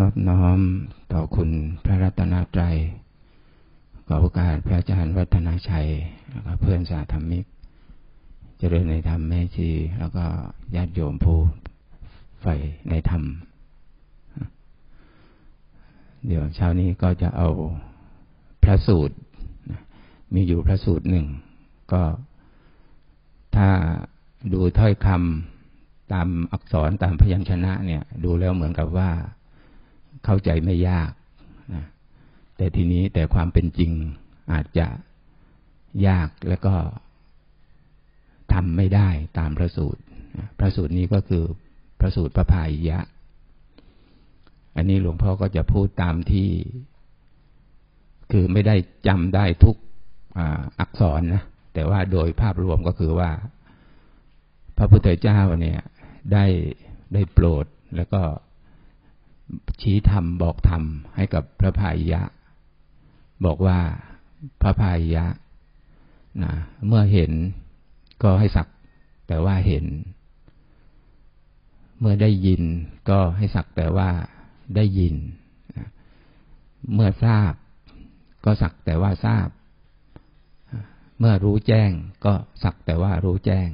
นอบน้อมต่อคุณพระรัตนตรัยขอโอกาสพระอาจารย์วัฒนาชัยแล้วก็เพื่อนสาธรรมิก เจริญในธรรมแม่ชี แล้วก็ญาติโยมผู้ใฝ่ในธรรม เดี๋ยวเช้านี้ก็จะเอาพระสูตร มีอยู่พระสูตรหนึ่ง ก็ถ้าดูถ้อยคำตามอักษรตามพยัญชนะเนี่ย ดูแล้วเหมือนกับว่า เข้าใจไม่ยากนะแต่ทีนี้แต่ความเป็นจริงอาจจะยากแล้วก็ทำไม่ได้ตามพระสูตร พระสูตรนี้ก็คือพระสูตรพระพายยะ อันนี้หลวงพ่อก็จะพูดตามที่ คือไม่ได้จำได้ทุกอักษรนะ แต่ว่าโดยภาพรวมก็คือว่า พระพุทธเจ้าเนี่ยได้ได้โปรดแล้วก็ ชี้ธรรมบอกธรรมให้กับพระพายะ บอกว่าพระพายะนะเมื่อเห็นก็ให้สักแต่ว่าเห็น เมื่อได้ยินก็ให้สักแต่ว่าได้ยินเมื่อทราบ ก็สักแต่ว่าทราบ เมื่อรู้แจ้งก็สักแต่ว่ารู้แจ้ง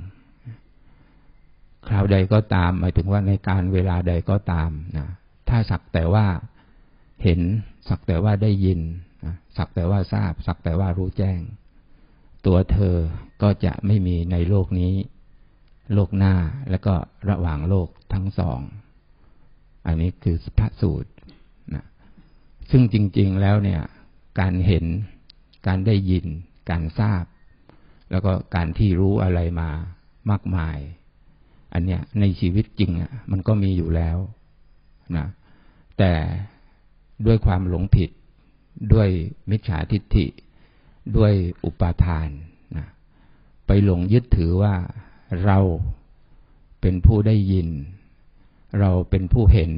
คราวใดก็ตาม หมายถึงว่าในการเวลาใดก็ตามนะ ถ้าสักแต่ว่าเห็น สักแต่ว่าได้ยิน สักแต่ว่าทราบ สักแต่ว่ารู้แจ้ง ตัวเธอก็จะไม่มีในโลกนี้ โลกหน้าแล้วก็ระหว่างโลกทั้งสอง อันนี้คือพระสูตรนะซึ่งจริง ๆแล้วเนี่ย การเห็น การได้ยิน การทราบ แล้วก็การที่รู้อะไรมามากมาย อันเนี้ยในชีวิตจริงอะมันก็มีอยู่แล้วนะ แต่ด้วยความหลงผิด ด้วยมิจฉาทิฏฐิ ด้วยอุปาทานนะไปหลงยึดถือว่าเราเป็นผู้ได้ยิน เราเป็นผู้เห็น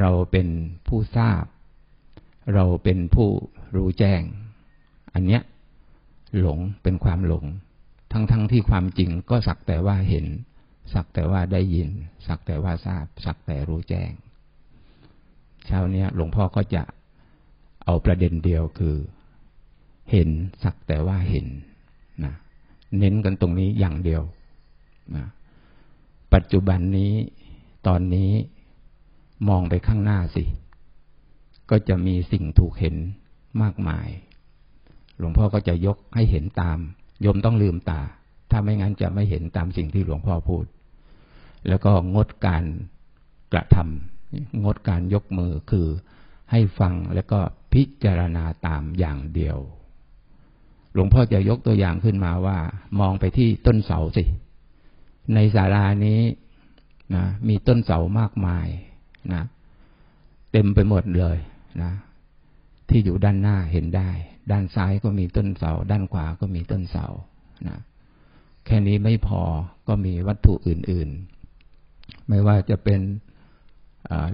เราเป็นผู้ทราบ เราเป็นผู้รู้แจ้ง อันเนี้ยหลงเป็นความหลง ทั้งๆทที่ความจริงก็สักแต่ว่าเห็น สักแต่ว่าได้ยิน สักแต่ว่าทราบ สักแต่รู้แจ้ง เช้าเนี้ยหลวงพ่อก็จะเอาประเด็นเดียวคือ เห็นสักแต่ว่าเห็นนะเน้นกันตรงนี้อย่างเดียวนะปัจจุบันนี้ตอนนี้มองไปข้างหน้าสิ ก็จะมีสิ่งถูกเห็นมากมาย หลวงพ่อก็จะยกให้เห็นตามโยมต้องลืมตา ถ้าไม่งั้นจะไม่เห็นตามสิ่งที่หลวงพ่อพูด แล้วก็งดการกระทำ งดการยกมือคือให้ฟังแล้วก็พิจารณาตามอย่างเดียว หลวงพ่อจะยกตัวอย่างขึ้นมาว่า มองไปที่ต้นเสาสิ ในศาลานี้นะมีต้นเสามากมายนะเต็มไปหมดเลยนะที่อยู่ด้านหน้าเห็นได้ ด้านซ้ายก็มีต้นเสา ด้านขวาก็มีต้นเสานะแค่นี้ไม่พอก็มีวัตถุอื่น ๆ ไม่ว่าจะเป็น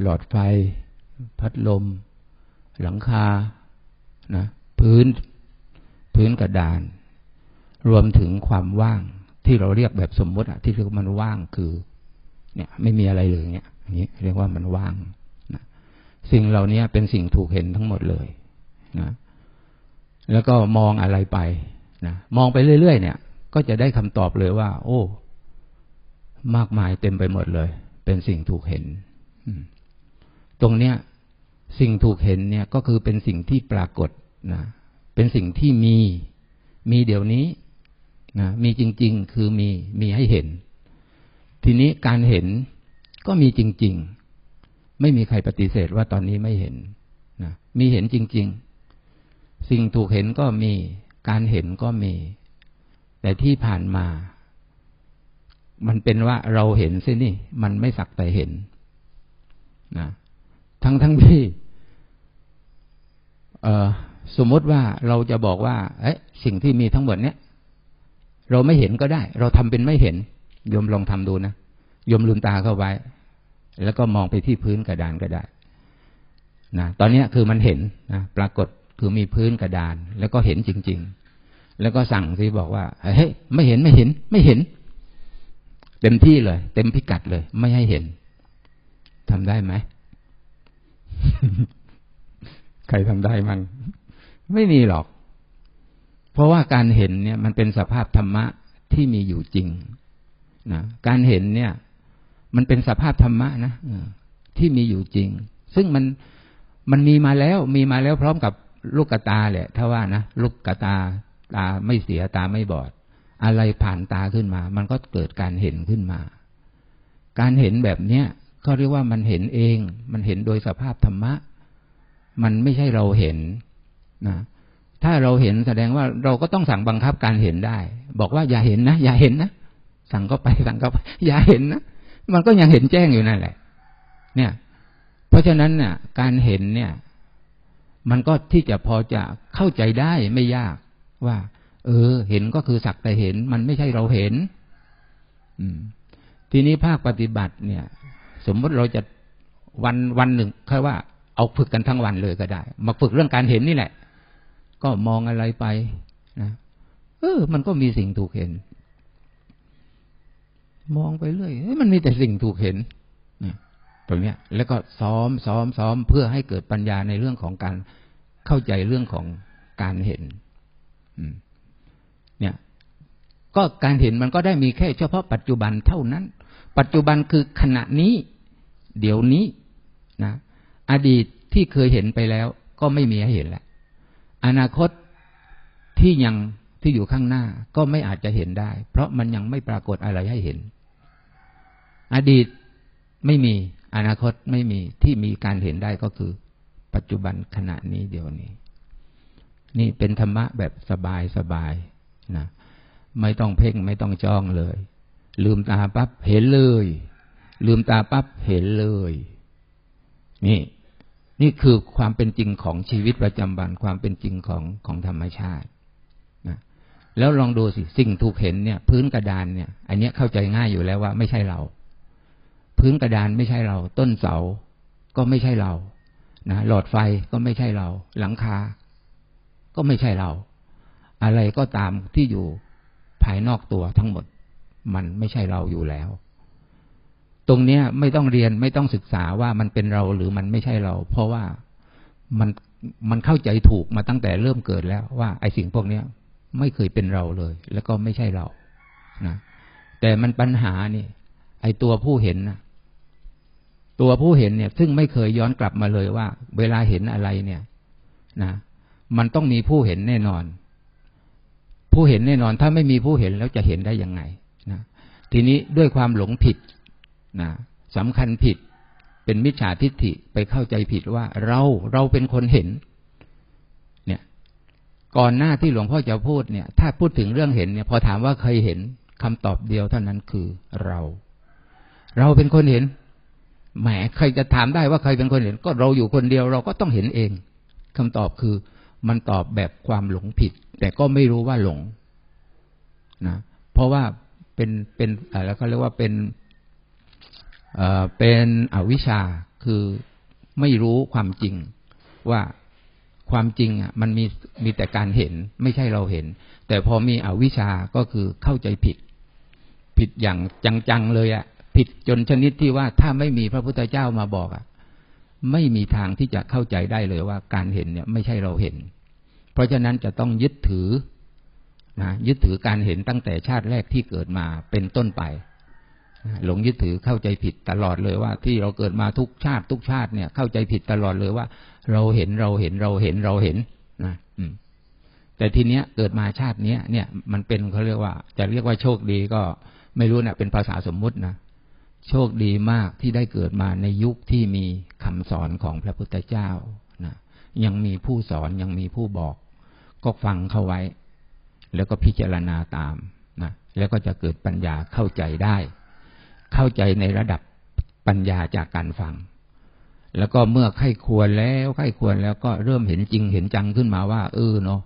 หลอดไฟ พัดลม หลังคานะพื้นพื้นกระดาน รวมถึงความว่างที่เราเรียกแบบสมมติอะที่เรียกมันว่างคือ เนี่ย ไม่มีอะไรเลยเนี่ยอย่างนี้เรียกว่ามันว่างนะสิ่งเหล่านี้เป็นสิ่งถูกเห็นทั้งหมดเลยนะแล้วก็มองอะไรไปนะมองไปเรื่อยๆเนี่ย ก็จะได้คำตอบเลยว่า โอ้ มากมายเต็มไปหมดเลย เป็นสิ่งถูกเห็น ตรงเนี้ยสิ่งถูกเห็นเนี่ยก็คือเป็นสิ่งที่ปรากฏนะเป็นสิ่งที่มีมีเดี๋ยวนี้นะมีจริง ๆ คือมีมีให้เห็น ทีนี้การเห็นก็มีจริง ๆ ไม่มีใครปฏิเสธว่าตอนนี้ไม่เห็นนะมีเห็นจริง ๆ สิ่งถูกเห็นก็มี การเห็นก็มี แต่ที่ผ่านมา มันเป็นว่าเราเห็นซินี่ มันไม่สักแต่เห็น นะทั้งทั้งที่สมมติว่าเราจะบอกว่าเอ๊สิ่งที่มีทั้งหมดเนี้ยเราไม่เห็นก็ได้ เราทำเป็นไม่เห็นโยมลองทำดูนะโยมลืมตาเข้าไว้ แล้วก็มองไปที่พื้นกระดานก็ได้นะตอนนี้คือมันเห็นนะปรากฏคือมีพื้นกระดาน แล้วก็เห็นจริง ๆ แล้วก็สั่งสิบอกว่าเฮ้ยไม่เห็นไม่เห็น ไม่เห็น เต็มที่เลย เต็มพิกัดเลย ไม่ให้เห็น ทำได้ไหม ใครทำได้มั้งไม่มีหรอก เพราะว่าการเห็นเนี่ย มันเป็นสภาพธรรมะที่มีอยู่จริงนะการเห็นเนี่ย มันเป็นสภาพธรรมะนะที่มีอยู่จริง ซึ่งมันมันมีมาแล้ว มีมาแล้วพร้อมกับลูกกตาแหละถ้าว่านะลูกกตาตาไม่เสียตาไม่บอด อะไรผ่านตาขึ้นมา มันก็เกิดการเห็นขึ้นมา การเห็นแบบเนี้ย เขาเรียกว่ามันเห็นเอง มันเห็นโดยสภาพธรรมะ มันไม่ใช่เราเห็นนะถ้าเราเห็นแสดงว่าเราก็ต้องสั่งบังคับการเห็นได้ บอกว่าอย่าเห็นนะอย่าเห็นนะสั่งก็ไปสั่งก็ไปอย่าเห็นนะมันก็ยังเห็นแจ้งอยู่นั่นแหละ เนี่ย เพราะฉะนั้นเนี่ยการเห็นเนี่ย มันก็ที่จะพอจะเข้าใจได้ไม่ยากว่า เออ เห็นก็คือสักแต่เห็น มันไม่ใช่เราเห็น อืม ทีนี้ภาคปฏิบัติเนี่ย สมมติเราจะวันวันหนึ่งค่ว่าเอาฝึกกันทั้งวันเลยก็ได้ มาฝึกเรื่องการเห็นนี่แหละ ก็มองอะไรไปนะเออ มันก็มีสิ่งถูกเห็น มองไปเรื่อยมันมีแต่สิ่งถูกเห็นนะตรงเนี้ยแล้วก็ซ้อมซ้อมซ้อมเพื่อให้เกิดปัญญาในเรื่องของการเข้าใจเรื่องของการเห็นเนี่ย ก็การเห็นมันก็ได้มีแค่เฉพาะปัจจุบันเท่านั้น ปัจจุบันคือขณะนี้ เดี๋ยวนี้นะอดีตที่เคยเห็นไปแล้ว ก็ไม่มีให้เห็นแล้วอนาคตที่ยังที่อยู่ข้างหน้าก็ไม่อาจจะเห็นได้ เพราะมันยังไม่ปรากฏอะไรให้เห็น อดีตไม่มีอนาคตไม่มีที่มีการเห็นได้ก็คือ ปัจจุบันขณะนี้เดี๋ยวนี้ นี่เป็นธรรมะแบบสบายสบายนะไม่ต้องเพ่งไม่ต้องจ้องเลย ลืมตาปั๊บเห็นเลย ลืมตาปั๊บเห็นเลย นี่ นี่คือความเป็นจริงของชีวิตประจำวันความเป็นจริงของของธรรมชาตินะแล้วลองดูสิสิ่งถูกเห็นเนี่ย พื้นกระดานเนี่ย อันนี้เข้าใจง่ายอยู่แล้วว่าไม่ใช่เรา พื้นกระดานไม่ใช่เรา ต้นเสาก็ไม่ใช่เรานะหลอดไฟก็ไม่ใช่เรา หลังคา ก็ไม่ใช่เรา อะไรก็ตามที่อยู่ภายนอกตัวทั้งหมด มันไม่ใช่เราอยู่แล้ว ตรงเนี้ยไม่ต้องเรียนไม่ต้องศึกษาว่ามันเป็นเราหรือมันไม่ใช่เรา เพราะว่ามันมันเข้าใจถูกมาตั้งแต่เริ่มเกิดแล้วว่าไอ้สิ่งพวกเนี้ยไม่เคยเป็นเราเลย แล้วก็ไม่ใช่เรานะแต่มันปัญหานี่ ไอ้ตัวผู้เห็นนะตัวผู้เห็นเนี่ย ซึ่งไม่เคยย้อนกลับมาเลยว่า เวลาเห็นอะไรเนี่ย นะ มันต้องมีผู้เห็นแน่นอน ผู้เห็นแน่นอน ถ้าไม่มีผู้เห็นแล้วจะเห็นได้ยังไงนะทีนี้ด้วยความหลงผิด นะสำคัญผิดเป็นมิจฉาทิฏฐิไปเข้าใจผิดว่าเราเราเป็นคนเห็น เนี่ย ก่อนหน้าที่หลวงพ่อจะพูดเนี่ย ถ้าพูดถึงเรื่องเห็นเนี่ย พอถามว่าเคยเห็นคำตอบเดียวเท่านั้นคือเรา เราเป็นคนเห็นแหมใครจะถามได้ว่าใครเป็นคนเห็น ก็เราอยู่คนเดียวเราก็ต้องเห็นเองคำตอบคือมันตอบแบบความหลงผิด แต่ก็ไม่รู้ว่าหลงนะเพราะว่าเป็นเป็นอะไรเขาเรียกว่าเป็น เป็นอวิชชาคือไม่รู้ความจริงว่าความจริงอะมันมีมีแต่การเห็นไม่ใช่เราเห็น แต่พอมีอวิชชาก็คือเข้าใจผิด ผิดอย่างจังๆเลยอะผิดจนชนิดที่ว่าถ้าไม่มีพระพุทธเจ้ามาบอกอะไม่มีทางที่จะเข้าใจได้เลยว่าการเห็นเนี่ยไม่ใช่เราเห็น เพราะฉะนั้นจะต้องยึดถือนะยึดถือการเห็นตั้งแต่ชาติแรกที่เกิดมาเป็นต้นไป หลงยึดถือเข้าใจผิดตลอดเลยว่า ที่เราเกิดมาทุกชาติทุกชาติเนี่ย เข้าใจผิดตลอดเลยว่า เราเห็นเราเห็นเราเห็นเราเห็นนะอืมแต่ทีเนี้ยเกิดมาชาติเนี้ยเนี่ยมันเป็นเขาเรียกว่า จะเรียกว่าโชคดีก็ไม่รู้นะเป็นภาษาสมมุตินะโชคดีมากที่ได้เกิดมาในยุคที่มีคำสอนของพระพุทธเจ้านะยังมีผู้สอนยังมีผู้บอก ก็ฟังเข้าไว้ แล้วก็พิจารณาตามนะแล้วก็จะเกิดปัญญาเข้าใจได้ เข้าใจในระดับปัญญาจากการฟัง แล้วก็เมื่อไข้ควรแล้วไข้ควรแล้วก็เริ่มเห็นจริงเห็นจังขึ้นมาว่า เออเนาะ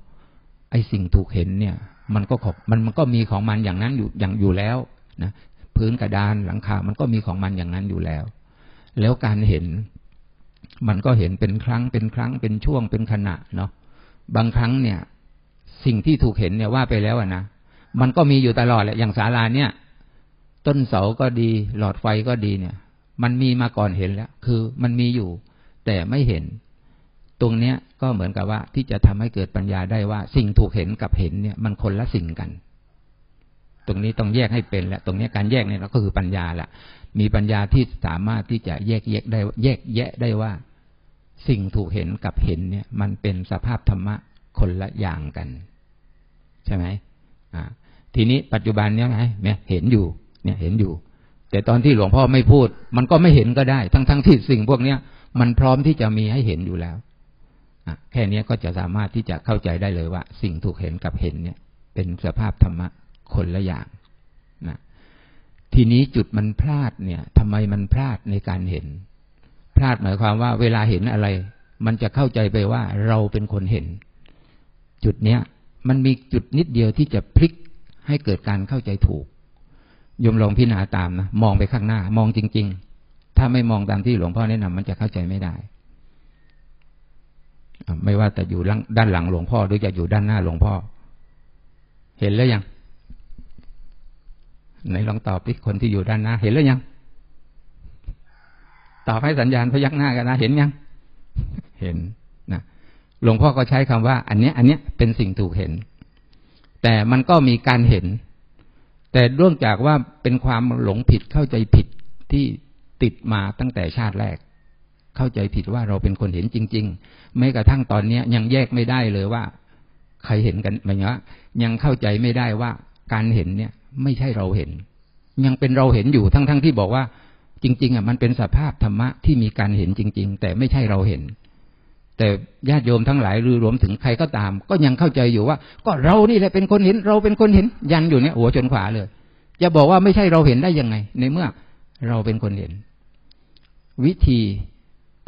ไอสิ่งถูกเห็นเนี่ย มันก็ขอบมันมันก็มีของมันอย่างนั้นอยู่อย่างอยู่แล้วนะพื้นกระดานหลังคา มันก็มีของมันอย่างนั้นอยู่แล้ว แล้วการเห็น มันก็เห็นเป็นครั้งเป็นครั้งเป็นช่วงเป็นขณะเนาะบางครั้งเนี่ย สิ่งที่ถูกเห็นเนี่ยว่าไปแล้วอะนะมันก็มีอยู่ตลอดแหละอย่างศาลาเนี่ย ต้นเสาก็ดี หลอดไฟก็ดีเนี่ย มันมีมาก่อนเห็นแล้ว คือมันมีอยู่ แต่ไม่เห็น ตรงเนี้ยก็เหมือนกับว่าที่จะทำให้เกิดปัญญาได้ว่า สิ่งถูกเห็นกับเห็นเนี่ย มันคนละสิ่งกัน ตรงนี้ต้องแยกให้เป็นและตรงนี้การแยกเนี่ยก็คือปัญญาละมีปัญญาที่สามารถที่จะแยกแยกได้แยกแยะได้ว่า สิ่งถูกเห็นกับเห็นเนี่ย มันเป็นสภาพธรรมะคนละอย่างกัน ใช่ไหมอ่าทีนี้ปัจจุบันเนี่ยไงเห็นอยู่ เนี่ยเห็นอยู่ แต่ตอนที่หลวงพ่อไม่พูด มันก็ไม่เห็นก็ได้ ทั้งๆทที่สิ่งพวกเนี้ยมันพร้อมที่จะมีให้เห็นอยู่แล้วแค่นี้ก็จะสามารถที่จะเข้าใจได้เลยว่า สิ่งถูกเห็นกับเห็นเนี่ย เป็นสภาพธรรมะคนละอย่างนะทีนี้จุดมันพลาดเนี่ยทำไมมันพลาดในการเห็น พลาดหมายความว่า เวลาเห็นอะไร มันจะเข้าใจไปว่าเราเป็นคนเห็น จุดเนี้ย มันมีจุดนิดเดียวที่จะพลิกให้เกิดการเข้าใจถูก ยมลองพิจารณาตามนะมองไปข้างหน้า มองจริง ๆ ถ้าไม่มองตามที่หลวงพ่อแนะนำมันจะเข้าใจไม่ได้ ไม่ว่าแต่อยู่ด้านหลังหลวงพ่อหรือจะอยู่ด้านหน้าหลวงพ่อ เห็นแล้วยังไหนลองตอบดิคนที่อยู่ด้านหน้า เห็นแล้วยัง ตอบให้สัญญาณพยักหน้ากันนะเห็นยัง เห็นนะหลวงพ่อก็ใช้คำว่า อันเนี้ย อันเนี้ยเป็นสิ่งถูกเห็น แต่มันก็มีการเห็น แต่เรื่องจากว่าเป็นความหลงผิดเข้าใจผิดที่ติดมาตั้งแต่ชาติแรก เข้าใจผิดว่าเราเป็นคนเห็นจริง ๆ แม้กระทั่งตอนนี้ยยังแยกไม่ได้เลยว่า ใครเห็นกันหมายว่ายังเข้าใจไม่ได้ว่าการเห็นเนี่ย ไม่ใช่เราเห็น ยังเป็นเราเห็นอยู่ทั้งๆทที่บอกว่า จริง ๆอะมันเป็นสภาพธรรมะที่มีการเห็นจริง ๆ แต่ไม่ใช่เราเห็น แต่ญาติโยมทั้งหลายหรือรวมถึงใครก็ตาม ก็ยังเข้าใจอยู่ว่า ก็เรานี่แหละเป็นคนเห็น เราเป็นคนเห็น ยันอยู่เนี่ยหัวจนขวาเลยจะบอกว่าไม่ใช่เราเห็นได้ยังไง ในเมื่อเราเป็นคนเห็น วิธี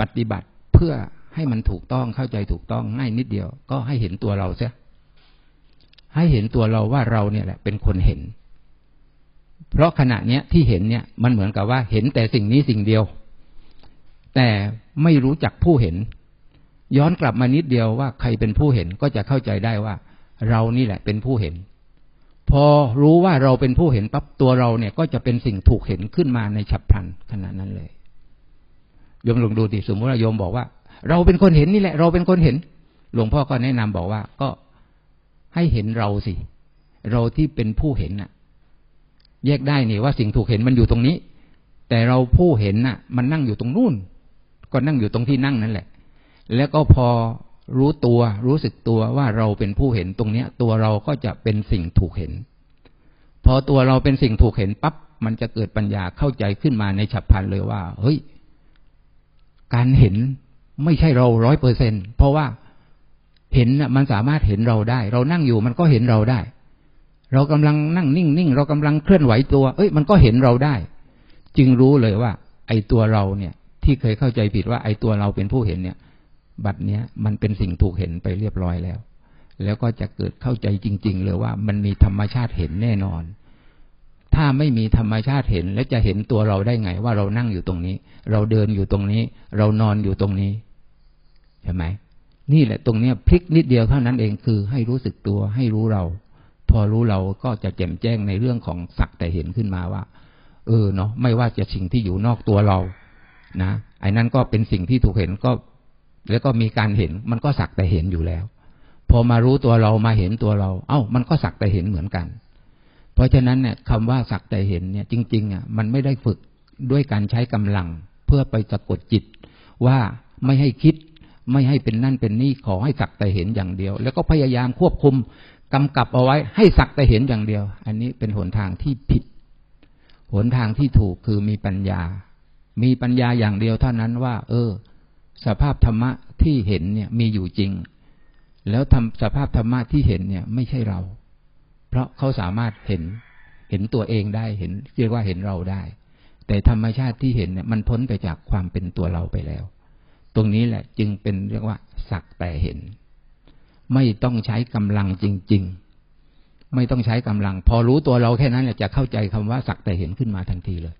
ปฏิบัติเพื่อให้มันถูกต้องเข้าใจถูกต้องง่ายนิดเดียว ก็ให้เห็นตัวเราเสียให้เห็นตัวเราว่าเราเนี่ยแหละ เป็นคนเห็น เพราะขณะเนี้ยที่เห็นเนี่ยมันเหมือนกับว่าเห็นแต่สิ่งนี้สิ่งเดียว แต่ไม่รู้จักผู้เห็น ย้อนกลับมานิดเดียวว่าใครเป็นผู้เห็นก็จะเข้าใจได้ว่า เรานี่แหละเป็นผู้เห็น พอรู้ว่าเราเป็นผู้เห็นปั๊บตัวเราเนี่ย ก็จะเป็นสิ่งถูกเห็นขึ้นมาในฉับพลันขณะนั้นเลยโยมลองดูดิสมมติว่าโยมบอกว่า เราเป็นคนเห็นนี่แหละ เราเป็นคนเห็น หลวงพ่อก็แนะนำบอกว่าก็ให้เห็นเราสิ เราที่เป็นผู้เห็นน่ะ แยกได้นี่ว่าสิ่งถูกเห็นมันอยู่ตรงนี้ แต่เราผู้เห็นน่ะ มันนั่งอยู่ตรงนู่น ก็นั่งอยู่ตรงที่นั่งนั่นแหละ แล้วก็พอรู้ตัวรู้สึกตัวว่าเราเป็นผู้เห็นตรงเนี้ย ตัวเราก็จะเป็นสิ่งถูกเห็น พอตัวเราเป็นสิ่งถูกเห็นปั๊บมันจะเกิดปัญญาเข้าใจขึ้นมาในฉับพลันเลยว่า เฮ้ย การเห็นไม่ใช่เราร้อยเปอร์เซ็นเพราะว่าเห็นมันสามารถเห็นเราได้ เรานั่งอยู่มันก็เห็นเราได้ เรากำลังนั่งนิ่งนิ่งเรากำลังเคลื่อนไหวตัว เอ้ย มันก็เห็นเราได้ จึงรู้เลยว่า ไอ้ตัวเราเนี่ย ที่เคยเข้าใจผิดว่าไอ้ตัวเราเป็นผู้เห็นเนี่ย บัดเนี้ยมันเป็นสิ่งถูกเห็นไปเรียบร้อยแล้ว แล้วก็จะเกิดเข้าใจจริง ๆ เลยว่ามันมีธรรมชาติเห็นแน่นอน ถ้าไม่มีธรรมชาติเห็นแล้วจะเห็นตัวเราได้ไง ว่าเรานั่งอยู่ตรงนี้ เราเดินอยู่ตรงนี้ เรานอนอยู่ตรงนี้ใช่ไหมนี่แหละตรงเนี้ยพลิกนิดเดียวเท่านั้นเองคือให้รู้สึกตัวให้รู้เรา พอรู้เราก็จะแจ่มแจ้งในเรื่องของสักแต่เห็นขึ้นมาว่า เออเนาะไม่ว่าจะสิ่งที่อยู่นอกตัวเรา นะไอ้นั่นก็เป็นสิ่งที่ถูกเห็นก็ แล้วก็มีการเห็นมันก็สักแต่เห็นอยู่แล้ว พอมารู้ตัวเรามาเห็นตัวเรา เอา้า มันก็สักแต่เห็นเหมือนกัน เพราะฉะนั้นเนี่ยคำว่าสักแต่เห็นเนี่ย จริงๆอะมันไม่ได้ฝึกด้วยการใช้กำลัง เพื่อไปสะกดจิต ว่าไม่ให้คิด ไม่ให้เป็นนั่นเป็นนี่ขอให้สักแต่เห็นอย่างเดียว แล้วก็พยายามควบคุมกำกับเอาไว้ให้สักแต่เห็นอย่างเดียว อันนี้เป็นหนทางที่ผิด หนทางที่ถูกคือมีปัญญา มีปัญญาอย่างเดียวเท่านั้นว่า เออ สภาพธรรมะที่เห็นเนี่ยมีอยู่จริง แล้วทำสภาพธรรมะที่เห็นเนี่ยไม่ใช่เรา เพราะเขาสามารถเห็นเห็นตัวเองได้เห็นเรียกว่าเห็นเราได้ แต่ธรรมชาติที่เห็นเนี่ยมันพ้นไปจากความเป็นตัวเราไปแล้ว ตรงนี้แหละจึงเป็นเรียกว่า สักแต่เห็น ไม่ต้องใช้กำลังจริง ๆ ไม่ต้องใช้กำลัง พอรู้ตัวเราแค่นั้นจะเข้าใจคำว่าสักแต่เห็นขึ้นมาทันทีเลย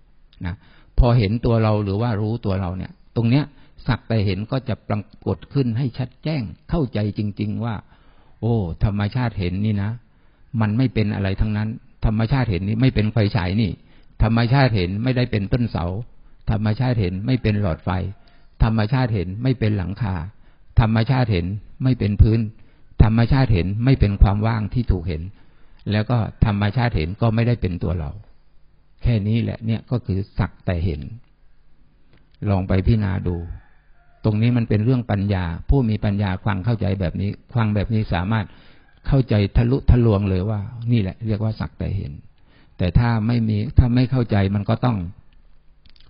นะพอเห็นตัวเราหรือว่ารู้ตัวเราเนี่ย ตรงเนี้ย สักแต่เห็นก็จะปรากฏขึ้นให้ชัดแจ้งเข้าใจจริง ๆ ว่า โอ้ ธรรมชาติเห็นนี่นะ มันไม่เป็นอะไรทั้งนั้น ธรรมชาติเห็นนี่ไม่เป็นไฟฉายนี่ ธรรมชาติเห็นไม่ได้เป็นต้นเสา ธรรมชาติเห็นไม่เป็นหลอดไฟ ธรรมชาติเห็นไม่เป็นหลังคา ธรรมชาติเห็นไม่เป็นพื้น ธรรมชาติเห็นไม่เป็นความว่างที่ถูกเห็น แล้วก็ธรรมชาติเห็นก็ไม่ได้เป็นตัวเรา แค่นี้แหละเนี่ยก็คือสักแต่เห็น ลองไปพิจารณาดู ตรงนี้มันเป็นเรื่องปัญญา ผู้มีปัญญาฟังเข้าใจแบบนี้ฟังแบบนี้สามารถเข้าใจทะลุทะลวงเลยว่า นี่แหละ เรียกว่าสักแต่เห็น แต่ถ้าไม่มีถ้าไม่เข้าใจมันก็ต้อง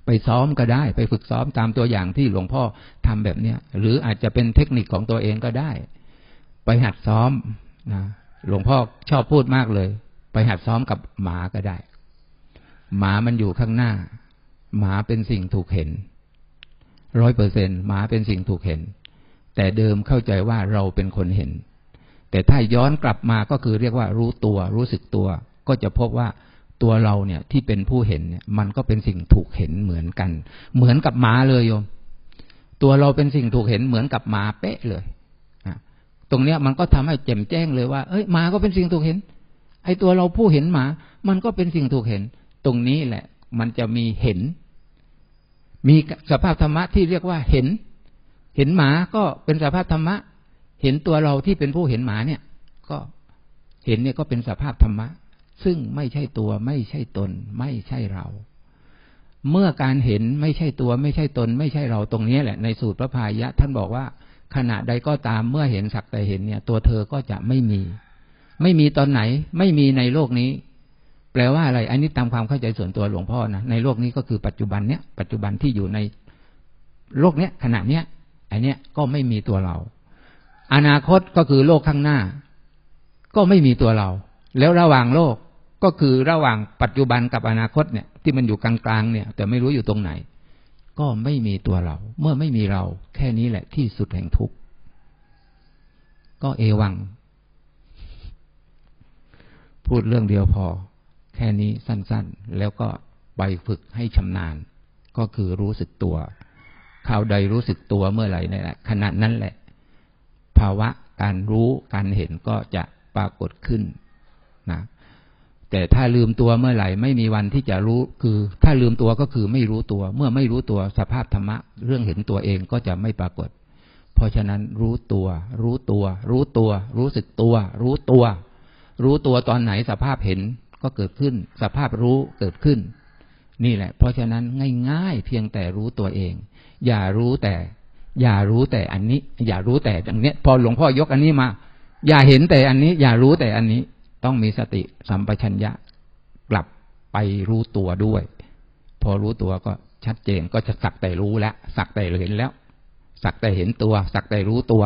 ไปซ้อมก็ได้ ไปฝึกซ้อมตามตัวอย่างที่หลวงพ่อทำแบบเนี้ยหรืออาจจะเป็นเทคนิคของตัวเองก็ได้ ไปหัดซ้อมนะหลวงพ่อชอบพูดมากเลย ไปหัดซ้อมกับหมาก็ได้ หมามันอยู่ข้างหน้า หมาเป็นสิ่งถูกเห็น ร้อยเปอร์เซ็นหมาเป็นสิ่งถูกเห็น แต่เดิมเข้าใจว่าเราเป็นคนเห็น แต่ถ้าย้อนกลับมาก็คือเรียกว่ารู้ตัว รู้สึกตัว ก็จะพบว่าตัวเราเนี่ยที่เป็นผู้เห็นเนี่ย มันก็เป็นสิ่งถูกเห็นเหมือนกัน เหมือนกับหมาเลยโยม ตัวเราเป็นสิ่งถูกเห็นเหมือนกับหมาเป๊ะเลยตรงเนี้ยมันก็ทำให้แจ่มแจ้งเลยว่าเอ้ยหมาก็เป็นสิ่งถูกเห็น ไอ้ตัวเราผู้เห็นหมา มันก็เป็นสิ่งถูกเห็น ตรงนี้แหละ มันจะมีเห็น มีสภาพธรรมะที่เรียกว่าเห็น เห็นหมาก็เป็นสภาพธรรมะ เห็นตัวเราที่เป็นผู้เห็นหมาเนี่ย ก็เห็นเนี่ยก็เป็นสภาพธรรมะ ซึ่งไม่ใช่ตัวไม่ใช่ตน ไม่ใช่เรา เมื่อการเห็นไม่ใช่ตัว ไม่ใช่ตน ไม่ใช่เราตรงนี้แหละ ในสูตรพระพายะ ท่านบอกว่า ขณะใดก็ตามเมื่อเห็นสักแต่เห็นเนี่ย ตัวเธอก็จะไม่มี ไม่มีตอนไหน ไม่มีในโลกนี้ แปลว่าอะไร อันนี้ตามความเข้าใจส่วนตัวหลวงพ่อนะในโลกนี้ก็คือปัจจุบันเนี้ยปัจจุบันที่อยู่ในโลกเนี้ยขณะเนี้ยอันเนี้ยก็ไม่มีตัวเรา อนาคตก็คือโลกข้างหน้า ก็ไม่มีตัวเรา แล้วระหว่างโลกก็คือระหว่างปัจจุบันกับอนาคตเนี่ย ที่มันอยู่กลางๆเนี่ย แต่ไม่รู้อยู่ตรงไหน ก็ไม่มีตัวเรา เมื่อไม่มีเรา แค่นี้แหละที่สุดแห่งทุกข์ก็เอวัง พูดเรื่องเดียวพอ ค่นี้สั้นๆ แล้วก็ไปฝึกให้ชำนาญ ก็คือรู้สึกตัวข่าวใดรู้สึกตัวเมื่อไหร่นี่แหละขณะนั้นแหละ ภาวะการรู้การเห็นก็จะปรากฏขึ้นนะแต่ถ้าลืมตัวเมื่อไหร่ไม่มีวันที่จะรู้ คือ ถ้าลืมตัวก็คือไม่รู้ตัว เมื่อไม่รู้ตัวสภาพธรรมะ เรื่องเห็นตัวเองก็จะไม่ปรากฏ เพราะฉะนั้นรู้ตัว รู้ตัว รู้ตัว รู้สึกตัว รู้ตัว รู้ตัวตอนไหนสภาพเห็น ก็เกิดขึ้น สภาพรู้เกิดขึ้น นี่แหละ เพราะฉะนั้นง่ายๆ เพียงแต่รู้ตัวเอง อย่ารู้แต่ อย่ารู้แต่อันนี้ อย่ารู้แต่อย่างนี้พอหลวงพ่อยกอันนี้มา อย่าเห็นแต่อันนี้ อย่ารู้แต่อันนี้ ต้องมีสติสัมปชัญญะ กลับไปรู้ตัวด้วย พอรู้ตัวก็ชัดเจนก็จะสักแต่รู้แล้วสักแต่เห็นแล้ว สักแต่เห็นตัว สักแต่รู้ตัว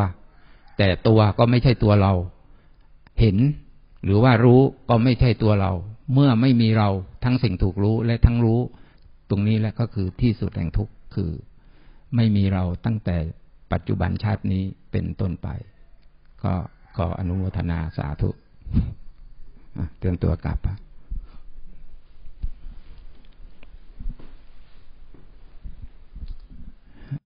แต่ตัวก็ไม่ใช่ตัวเรา เห็น หรือว่ารู้ก็ไม่ใช่ตัวเรา เมื่อไม่มีเราทั้งสิ่งถูกรู้และทั้งรู้ ตรงนี้แหละก็คือที่สุดแห่งทุกข์คือ ไม่มีเราตั้งแต่ปัจจุบันชาตินี้เป็นต้นไป ก็ขออนุโมทนาสาธุเตรียมตัวกลับ